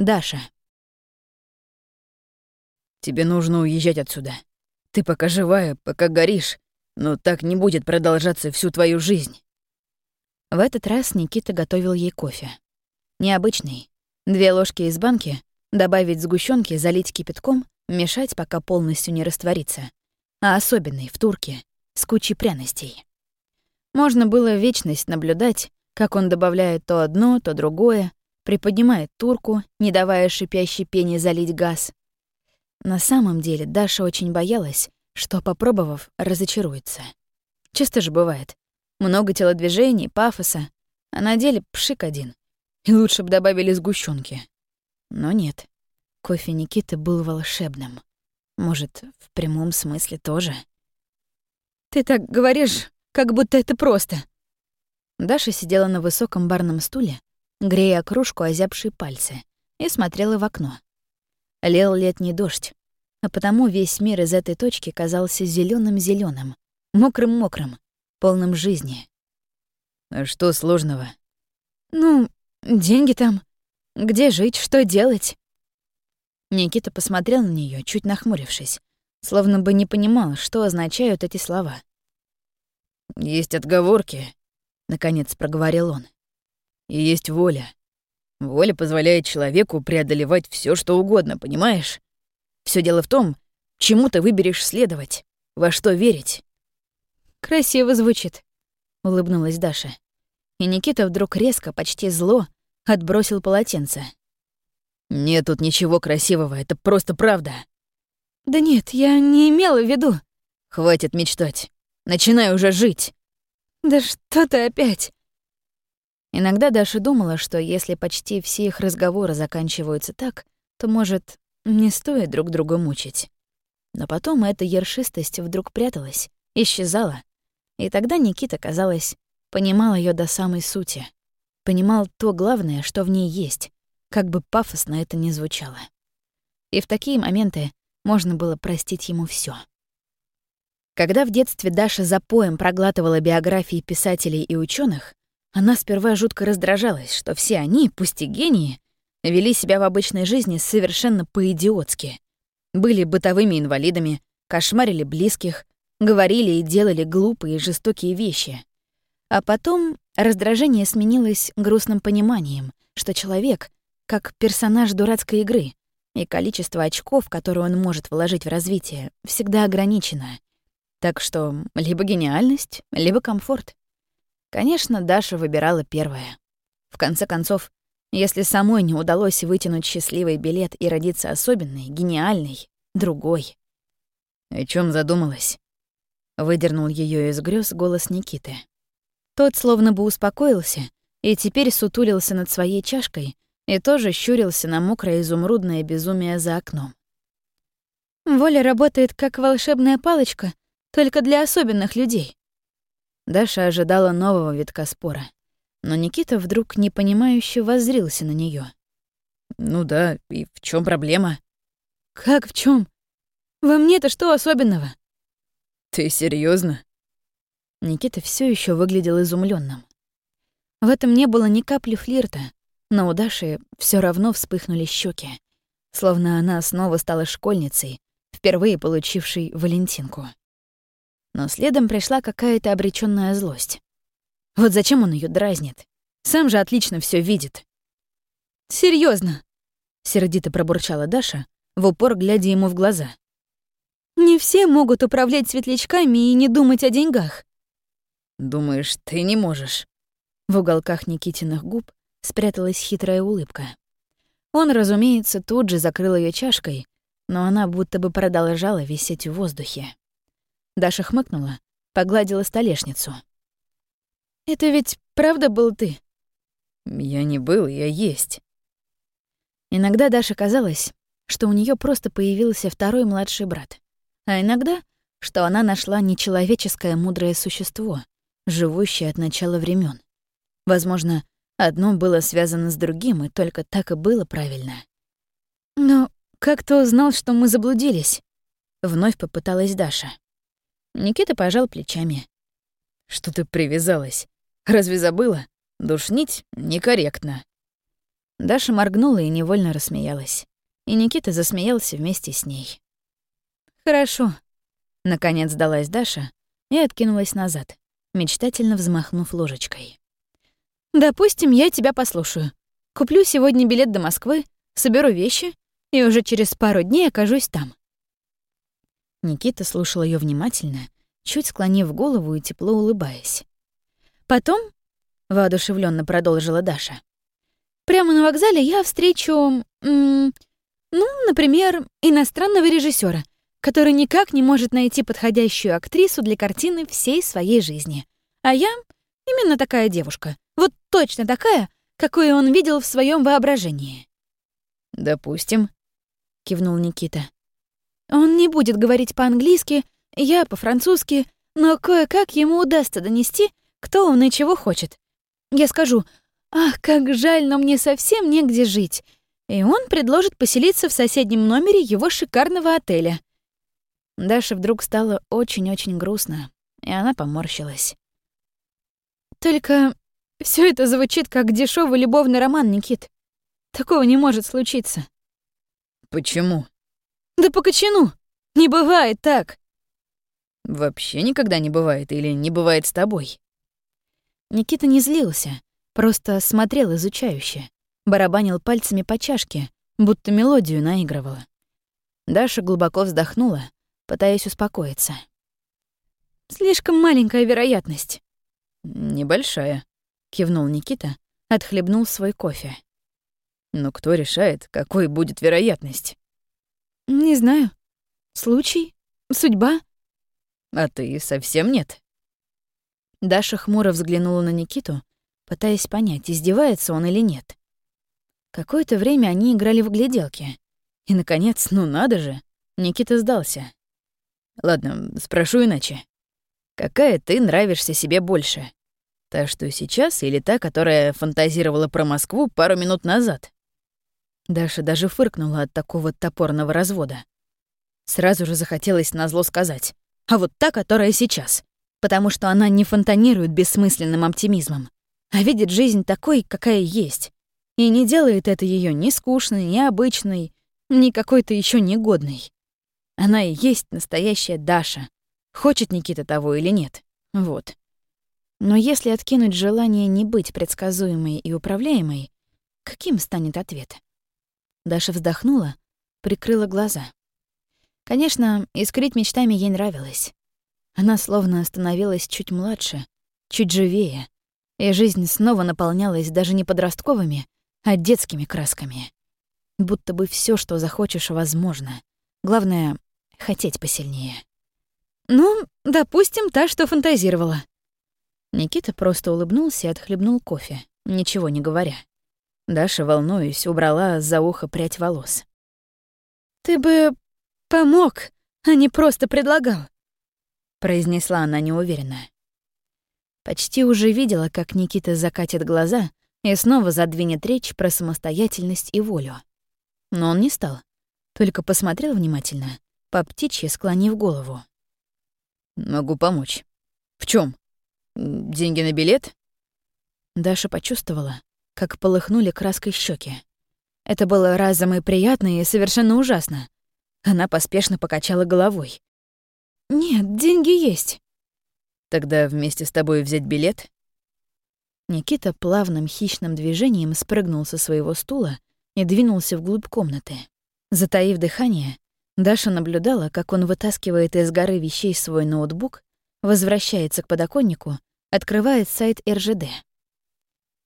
Даша. «Тебе нужно уезжать отсюда. Ты пока живая, пока горишь, но так не будет продолжаться всю твою жизнь». В этот раз Никита готовил ей кофе. Необычный. Две ложки из банки, добавить сгущенки, залить кипятком, мешать, пока полностью не растворится. А особенный, в турке, с кучей пряностей. Можно было вечность наблюдать, как он добавляет то одно, то другое, приподнимает турку, не давая шипящей пене залить газ. На самом деле Даша очень боялась, что, попробовав, разочаруется. Часто же бывает. Много телодвижений, пафоса, а на деле пшик один. И лучше бы добавили сгущенки. Но нет. Кофе Никиты был волшебным. Может, в прямом смысле тоже? «Ты так говоришь, как будто это просто». Даша сидела на высоком барном стуле, грея кружку озябшие пальцы, и смотрела в окно. Лел летний дождь, а потому весь мир из этой точки казался зеленым зеленым мокрым мокрым полным жизни. Что сложного? Ну, деньги там. Где жить, что делать? Никита посмотрел на нее, чуть нахмурившись, словно бы не понимал, что означают эти слова. «Есть отговорки», — наконец проговорил он. «И есть воля. Воля позволяет человеку преодолевать все, что угодно, понимаешь? Все дело в том, чему ты выберешь следовать, во что верить. «Красиво звучит», — улыбнулась Даша. И Никита вдруг резко, почти зло, отбросил полотенце. «Нет тут ничего красивого, это просто правда». «Да нет, я не имела в виду». «Хватит мечтать. Начинай уже жить». «Да что ты опять?» Иногда Даша думала, что если почти все их разговоры заканчиваются так, то, может, не стоит друг друга мучить. Но потом эта ершистость вдруг пряталась, исчезала, и тогда Никита, казалось, понимал ее до самой сути. Понимал то главное, что в ней есть, как бы пафосно это ни звучало. И в такие моменты можно было простить ему все. Когда в детстве Даша за поем проглатывала биографии писателей и ученых, она сперва жутко раздражалась, что все они, пусть и гении, вели себя в обычной жизни совершенно по-идиотски. Были бытовыми инвалидами, кошмарили близких, говорили и делали глупые и жестокие вещи. А потом раздражение сменилось грустным пониманием, что человек — как персонаж дурацкой игры, и количество очков, которые он может вложить в развитие, всегда ограничено. Так что либо гениальность, либо комфорт. Конечно, Даша выбирала первое. В конце концов, если самой не удалось вытянуть счастливый билет и родиться особенной, гениальной, другой. О чем задумалась? Выдернул ее из грез голос Никиты. Тот словно бы успокоился и теперь сутулился над своей чашкой и тоже щурился на мокрое изумрудное безумие за окном. «Воля работает как волшебная палочка, только для особенных людей». Даша ожидала нового витка спора, но Никита вдруг непонимающе воззрился на нее. «Ну да, и в чем проблема?» «Как в чем? Во мне-то что особенного?» Ты серьезно? Никита все еще выглядел изумленным. В этом не было ни капли флирта, но у Даши все равно вспыхнули щеки, словно она снова стала школьницей, впервые получившей Валентинку. Но следом пришла какая-то обреченная злость. Вот зачем он ее дразнит? Сам же отлично все видит. Серьезно, сердито пробурчала Даша, в упор глядя ему в глаза. Не все могут управлять светлячками и не думать о деньгах. Думаешь, ты не можешь? В уголках Никитиных губ спряталась хитрая улыбка. Он, разумеется, тут же закрыл ее чашкой, но она будто бы продолжала висеть в воздухе. Даша хмыкнула, погладила столешницу. «Это ведь правда был ты?» «Я не был, я есть». Иногда Даше казалось, что у нее просто появился второй младший брат а иногда, что она нашла нечеловеческое мудрое существо, живущее от начала времен. Возможно, одно было связано с другим, и только так и было правильно. «Но как ты узнал, что мы заблудились?» — вновь попыталась Даша. Никита пожал плечами. «Что ты привязалась? Разве забыла? Душнить некорректно». Даша моргнула и невольно рассмеялась. И Никита засмеялся вместе с ней. «Хорошо», — наконец сдалась Даша и откинулась назад, мечтательно взмахнув ложечкой. «Допустим, я тебя послушаю. Куплю сегодня билет до Москвы, соберу вещи и уже через пару дней окажусь там». Никита слушал ее внимательно, чуть склонив голову и тепло улыбаясь. «Потом», — воодушевленно продолжила Даша, «прямо на вокзале я встречу, ну, например, иностранного режиссера, который никак не может найти подходящую актрису для картины всей своей жизни. А я именно такая девушка. Вот точно такая, какую он видел в своем воображении. «Допустим», — кивнул Никита. «Он не будет говорить по-английски, я по-французски, но кое-как ему удастся донести, кто он и чего хочет. Я скажу, ах, как жаль, но мне совсем негде жить, и он предложит поселиться в соседнем номере его шикарного отеля. Даше вдруг стало очень-очень грустно, и она поморщилась. «Только все это звучит как дешевый любовный роман, Никит. Такого не может случиться». «Почему?» «Да по кочану! Не бывает так!» «Вообще никогда не бывает или не бывает с тобой?» Никита не злился, просто смотрел изучающе, барабанил пальцами по чашке, будто мелодию наигрывал. Даша глубоко вздохнула, пытаясь успокоиться. «Слишком маленькая вероятность». «Небольшая», — кивнул Никита, отхлебнул свой кофе. «Но кто решает, какой будет вероятность?» «Не знаю. Случай? Судьба?» «А ты совсем нет?» Даша хмуро взглянула на Никиту, пытаясь понять, издевается он или нет. Какое-то время они играли в гляделки. И, наконец, ну надо же, Никита сдался. Ладно, спрошу иначе. Какая ты нравишься себе больше? Та, что сейчас, или та, которая фантазировала про Москву пару минут назад? Даша даже фыркнула от такого топорного развода. Сразу же захотелось назло сказать. А вот та, которая сейчас. Потому что она не фонтанирует бессмысленным оптимизмом, а видит жизнь такой, какая есть. И не делает это ее ни скучной, ни обычной, ни какой-то еще негодной. Она и есть настоящая Даша. Хочет Никита того или нет. Вот. Но если откинуть желание не быть предсказуемой и управляемой, каким станет ответ? Даша вздохнула, прикрыла глаза. Конечно, искрить мечтами ей нравилось. Она словно становилась чуть младше, чуть живее, и жизнь снова наполнялась даже не подростковыми, а детскими красками. Будто бы все, что захочешь, возможно. Главное хотеть посильнее. «Ну, допустим, та, что фантазировала». Никита просто улыбнулся и отхлебнул кофе, ничего не говоря. Даша, волнуясь, убрала за ухо прядь волос. «Ты бы помог, а не просто предлагал», — произнесла она неуверенно. Почти уже видела, как Никита закатит глаза и снова задвинет речь про самостоятельность и волю. Но он не стал, только посмотрел внимательно по птичьи склонив голову. «Могу помочь. В чем? Деньги на билет?» Даша почувствовала, как полыхнули краской щеки. Это было разом и приятно, и совершенно ужасно. Она поспешно покачала головой. «Нет, деньги есть». «Тогда вместе с тобой взять билет?» Никита плавным хищным движением спрыгнул со своего стула и двинулся вглубь комнаты. Затаив дыхание, Даша наблюдала, как он вытаскивает из горы вещей свой ноутбук, возвращается к подоконнику, открывает сайт РЖД.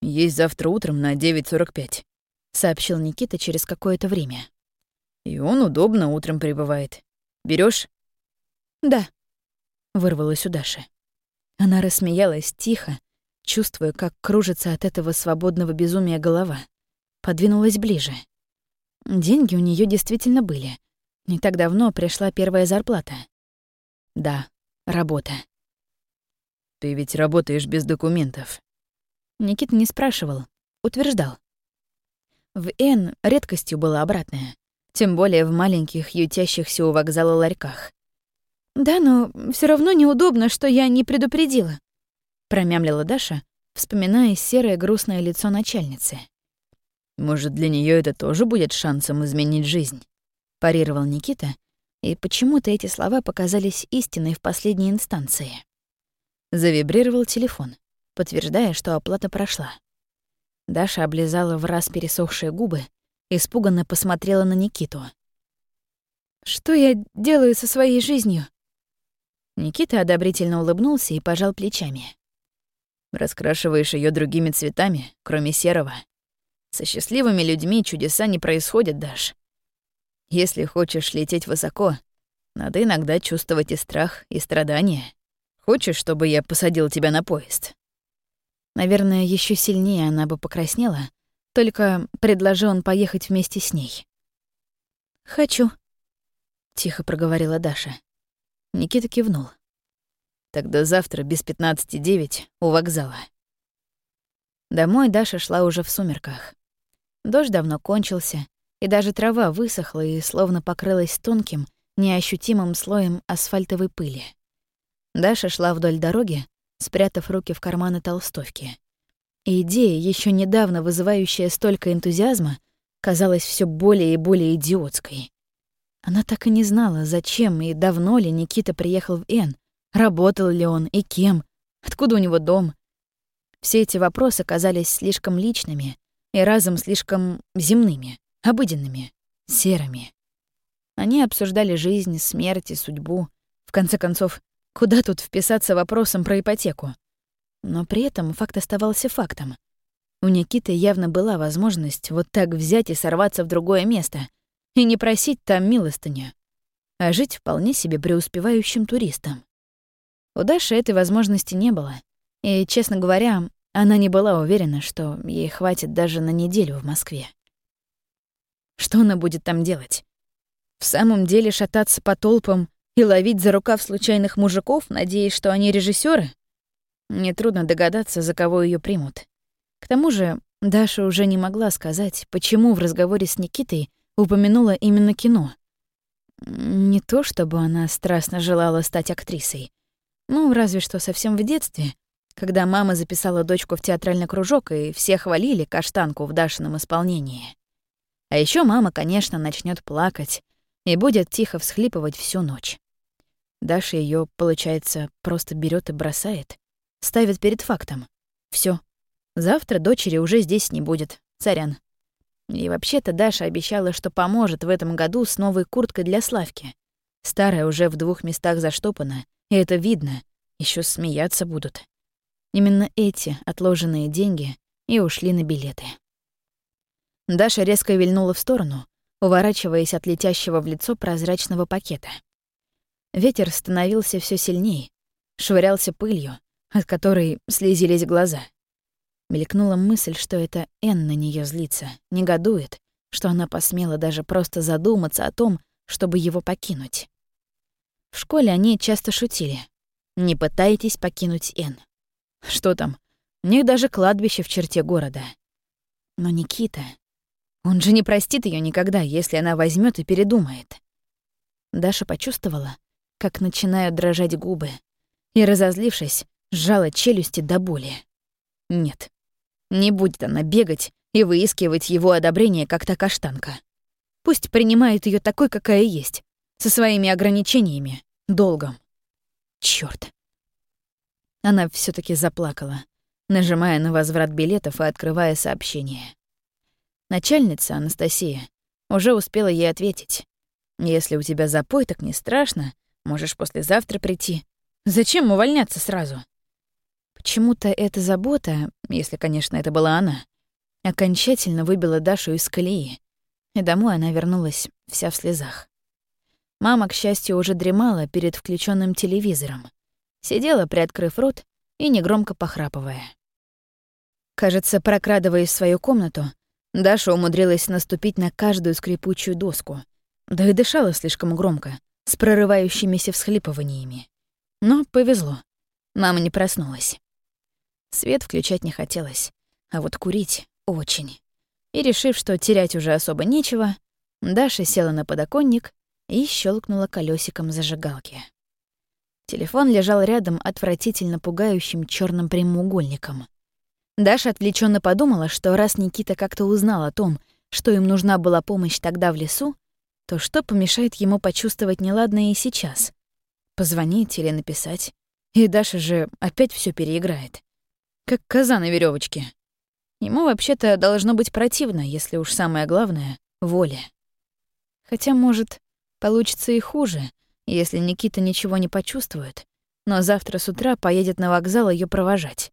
«Есть завтра утром на 9.45», — сообщил Никита через какое-то время. «И он удобно утром прибывает. Берешь? «Да», — вырвалось у Даши. Она рассмеялась тихо, чувствуя, как кружится от этого свободного безумия голова. Подвинулась ближе. Деньги у нее действительно были, не так давно пришла первая зарплата. Да, работа. Ты ведь работаешь без документов. Никита не спрашивал, утверждал. В Н редкостью было обратное, тем более в маленьких, ютящихся у вокзала ларьках. «Да, но все равно неудобно, что я не предупредила», — промямлила Даша, вспоминая серое грустное лицо начальницы. Может, для нее это тоже будет шансом изменить жизнь?» — парировал Никита, и почему-то эти слова показались истиной в последней инстанции. Завибрировал телефон, подтверждая, что оплата прошла. Даша облизала в раз пересохшие губы, испуганно посмотрела на Никиту. «Что я делаю со своей жизнью?» Никита одобрительно улыбнулся и пожал плечами. «Раскрашиваешь ее другими цветами, кроме серого. Со счастливыми людьми чудеса не происходят, Даш. Если хочешь лететь высоко, надо иногда чувствовать и страх, и страдания. Хочешь, чтобы я посадил тебя на поезд?» Наверное, еще сильнее она бы покраснела, только предложил он поехать вместе с ней. «Хочу», — тихо проговорила Даша. Никита кивнул. «Тогда завтра без пятнадцати девять у вокзала». Домой Даша шла уже в сумерках. Дождь давно кончился, и даже трава высохла и словно покрылась тонким, неощутимым слоем асфальтовой пыли. Даша шла вдоль дороги, спрятав руки в карманы толстовки. Идея, еще недавно вызывающая столько энтузиазма, казалась все более и более идиотской. Она так и не знала, зачем и давно ли Никита приехал в Н, работал ли он и кем, откуда у него дом. Все эти вопросы казались слишком личными и разом слишком земными, обыденными, серыми. Они обсуждали жизнь, смерть и судьбу. В конце концов, Куда тут вписаться вопросом про ипотеку? Но при этом факт оставался фактом. У Никиты явно была возможность вот так взять и сорваться в другое место и не просить там милостыню, а жить вполне себе преуспевающим туристом. У Даши этой возможности не было, и, честно говоря, она не была уверена, что ей хватит даже на неделю в Москве. Что она будет там делать? В самом деле шататься по толпам и ловить за рукав случайных мужиков, надеясь, что они режиссеры? Нетрудно догадаться, за кого ее примут. К тому же Даша уже не могла сказать, почему в разговоре с Никитой упомянула именно кино. Не то чтобы она страстно желала стать актрисой. Ну, разве что совсем в детстве, когда мама записала дочку в театральный кружок, и все хвалили каштанку в Дашином исполнении. А еще мама, конечно, начнет плакать и будет тихо всхлипывать всю ночь. Даша ее, получается, просто берет и бросает. Ставит перед фактом. Все. Завтра дочери уже здесь не будет. Царян. И вообще-то Даша обещала, что поможет в этом году с новой курткой для Славки. Старая уже в двух местах заштопана, и это видно. Еще смеяться будут. Именно эти отложенные деньги и ушли на билеты. Даша резко вильнула в сторону, уворачиваясь от летящего в лицо прозрачного пакета. Ветер становился все сильней, швырялся пылью, от которой слезились глаза. Мелькнула мысль, что это Эн на нее злится, негодует, что она посмела даже просто задуматься о том, чтобы его покинуть. В школе они часто шутили. «Не пытайтесь покинуть Эн». Что там? У них даже кладбище в черте города. Но Никита... Он же не простит ее никогда, если она возьмет и передумает. Даша почувствовала, как начинают дрожать губы, и, разозлившись, сжала челюсти до боли. Нет, не будет она бегать и выискивать его одобрение, как та каштанка. Пусть принимает ее такой, какая есть, со своими ограничениями, долгом. Чёрт. Она все таки заплакала, нажимая на возврат билетов и открывая сообщение. Начальница, Анастасия, уже успела ей ответить. «Если у тебя запой, так не страшно, Можешь послезавтра прийти. Зачем увольняться сразу? Почему-то эта забота, если, конечно, это была она, окончательно выбила Дашу из колеи. И домой она вернулась вся в слезах. Мама, к счастью, уже дремала перед включенным телевизором. Сидела, приоткрыв рот и негромко похрапывая. Кажется, прокрадываясь в свою комнату, Даша умудрилась наступить на каждую скрипучую доску. Да и дышала слишком громко, с прорывающимися всхлипываниями. Но повезло. Мама не проснулась. Свет включать не хотелось, а вот курить — очень. И, решив, что терять уже особо нечего, Даша села на подоконник и щелкнула колесиком зажигалки. Телефон лежал рядом отвратительно пугающим черным прямоугольником. Даша отвлеченно подумала, что раз Никита как-то узнал о том, что им нужна была помощь тогда в лесу, то что помешает ему почувствовать неладное и сейчас? Позвонить или написать? И Даша же опять все переиграет. Как коза на веревочке. Ему вообще-то должно быть противно, если уж самое главное — воля. Хотя, может, получится и хуже, если Никита ничего не почувствует, но завтра с утра поедет на вокзал ее провожать.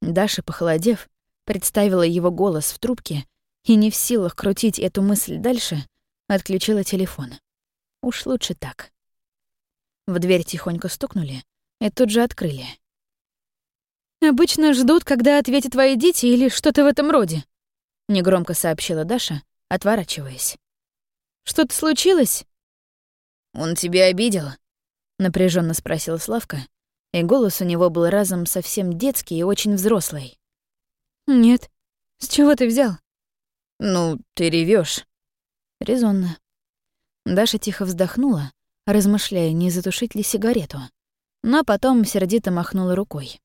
Даша, похолодев, представила его голос в трубке и не в силах крутить эту мысль дальше, отключила телефон. Уж лучше так. В дверь тихонько стукнули и тут же открыли. «Обычно ждут, когда ответят твои дети или что-то в этом роде», — негромко сообщила Даша, отворачиваясь. «Что-то случилось?» «Он тебя обидел?» — напряженно спросил Славка, и голос у него был разом совсем детский и очень взрослый. «Нет. С чего ты взял?» «Ну, ты ревешь. Резонно. Даша тихо вздохнула, размышляя, не затушить ли сигарету, но потом сердито махнула рукой.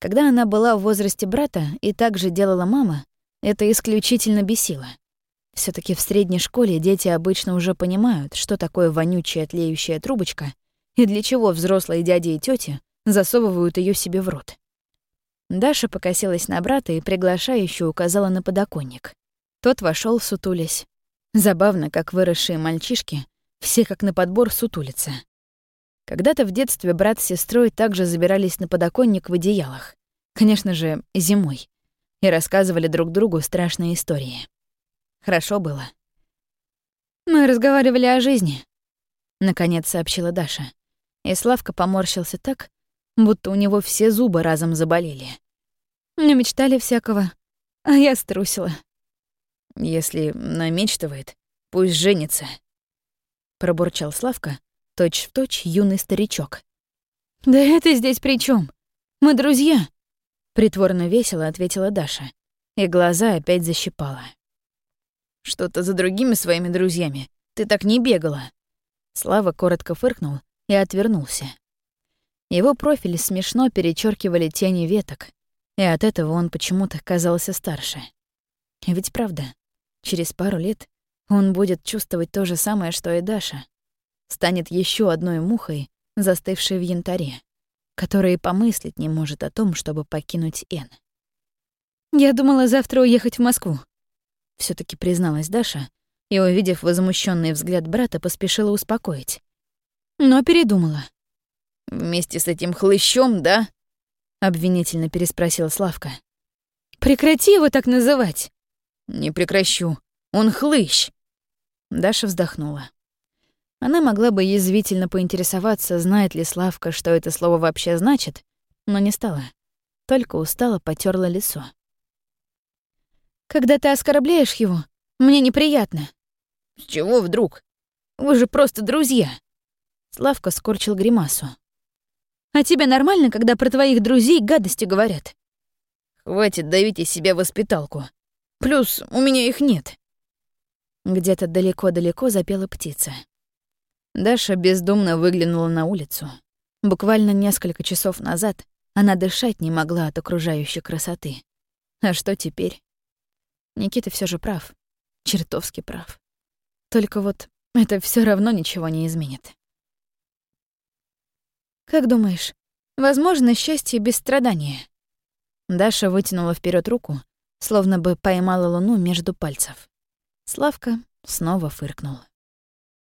Когда она была в возрасте брата и так же делала мама, это исключительно бесило. все таки в средней школе дети обычно уже понимают, что такое вонючая тлеющая трубочка и для чего взрослые дяди и тети засовывают ее себе в рот. Даша покосилась на брата и приглашающе указала на подоконник. Тот вошел, сутулясь. Забавно, как выросшие мальчишки, все как на подбор сутулятся. Когда-то в детстве брат с сестрой также забирались на подоконник в одеялах. Конечно же, зимой. И рассказывали друг другу страшные истории. Хорошо было. «Мы разговаривали о жизни», — наконец сообщила Даша. И Славка поморщился так, будто у него все зубы разом заболели. Не мечтали всякого, а я струсила. Если намечтывает, пусть женится. Пробурчал Славка, точь-в-точь юный старичок. «Да это здесь при чем? Мы друзья!» Притворно весело ответила Даша, и глаза опять защипала. «Что-то за другими своими друзьями. Ты так не бегала». Слава коротко фыркнул и отвернулся. Его профиль смешно перечеркивали тени веток, и от этого он почему-то казался старше. Ведь правда, Через пару лет он будет чувствовать то же самое, что и Даша. Станет еще одной мухой, застывшей в янтаре, которая и помыслить не может о том, чтобы покинуть Эн. «Я думала завтра уехать в Москву», — все таки призналась Даша, и, увидев возмущенный взгляд брата, поспешила успокоить. Но передумала. «Вместе с этим хлыщом, да?» — обвинительно переспросил Славка. «Прекрати его так называть!» «Не прекращу. Он хлыщ!» Даша вздохнула. Она могла бы язвительно поинтересоваться, знает ли Славка, что это слово вообще значит, но не стала. Только устало потерла лицо. «Когда ты оскорбляешь его, мне неприятно». «С чего вдруг? Вы же просто друзья!» Славка скорчил гримасу. «А тебе нормально, когда про твоих друзей гадости говорят?» «Хватит давить из себя воспиталку. Плюс у меня их нет». Где-то далеко-далеко запела птица. Даша бездумно выглянула на улицу. Буквально несколько часов назад она дышать не могла от окружающей красоты. А что теперь? Никита все же прав. Чертовски прав. Только вот это все равно ничего не изменит. «Как думаешь, возможно счастье без страдания?» Даша вытянула вперед руку словно бы поймала луну между пальцев. Славка снова фыркнул.